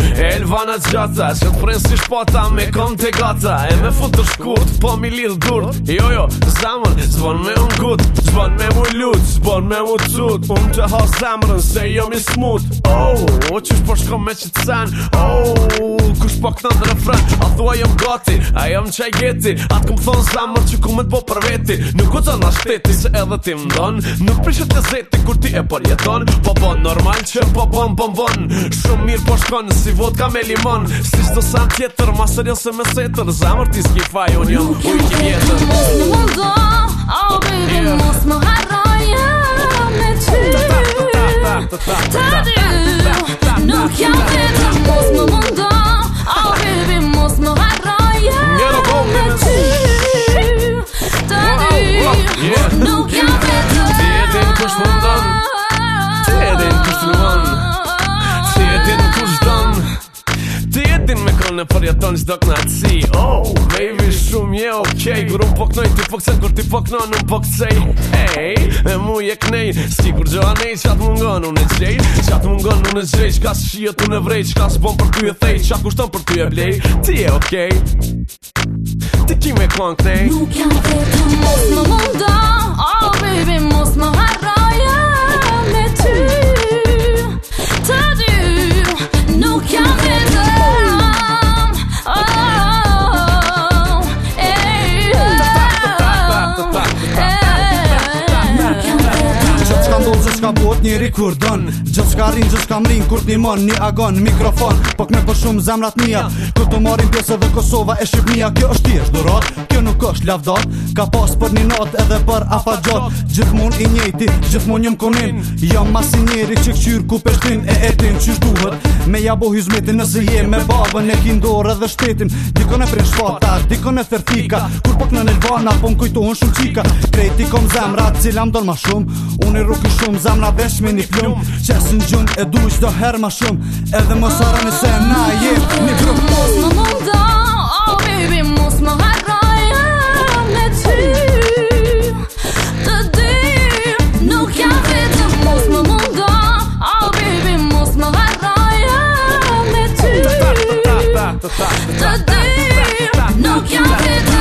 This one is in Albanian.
Elvana zgjata, që të prinsë si shpata Me kom të gata, e me futër shkut Po mi lidh durt, jo jo Zamën, zvon me unë gut Zvon me mu lut, zvon me mu cut Unë të ha zamërën, se jo mi smut Oh, o qësh po shko me që të sen Oh, kush po këtan dhe refren A thua jom gati, a jom qaj geti A të këmë thonë zamër që ku me të po për veti Nuk ku të nashteti, se edhe ti donë Nuk prishet të zeti, kur ti e përjeton Po bon, normal që po bon, bon, po bon Shumë mirë po si vodka me limon Si shto sam tjetër, ma sërjo se me setër Zamër ti s'ki faj, unë jëmë kuj ki Mos në mundo, oh baby, yeah. mos më harroja me ty Ta dy, nuk jam të rrë në përjeton qdo kna të Oh, baby, shumë je okej Kur unë poknoj, ty poksen, kur ti poknoj, nëm poksej Ej, e mu je knej Ski kur gjo anej, qat mungon, unë e gjej Qat mungon, unë e gjej Qka së shijet, unë e vrej Qka së bon për ty e thej Qa kushton për ty e blej Ti je okej Ti ki me kuan knej Nuk jam të të mos në mundon Oh, baby, mundon bot njëri kur dën Gjës ka rinë, gjës ka mrinë, kur t'ni mën, një agon, mikrofon Pok me për shumë zamrat mija, kur t'u marim pjesë dhe Kosova e Shqipnia Kjo është ti durat, kjo nuk është lavdat Ka pas për një not edhe për afa gjot Gjithmon i njëti, gjithmon njëm konin Jam masi njëri që këqyr ku peshtin e etin qysh duhet Me jabo hizmetin nëse je me babën e kindore edhe shtetin Dikon e prin shfata, dikon e thertika Kur pak në nëllbana, po më kujtohen shumë qika Krejti kom zemra, cila më donë ma shumë Unë i rukë shumë zemra, na vesh me një plumb që në gjund e duj i her ma shumë edhe mos ara një se na jem një grup mos më më oh baby mos më hajt Të të të të të të të të të të të të të të të të të të të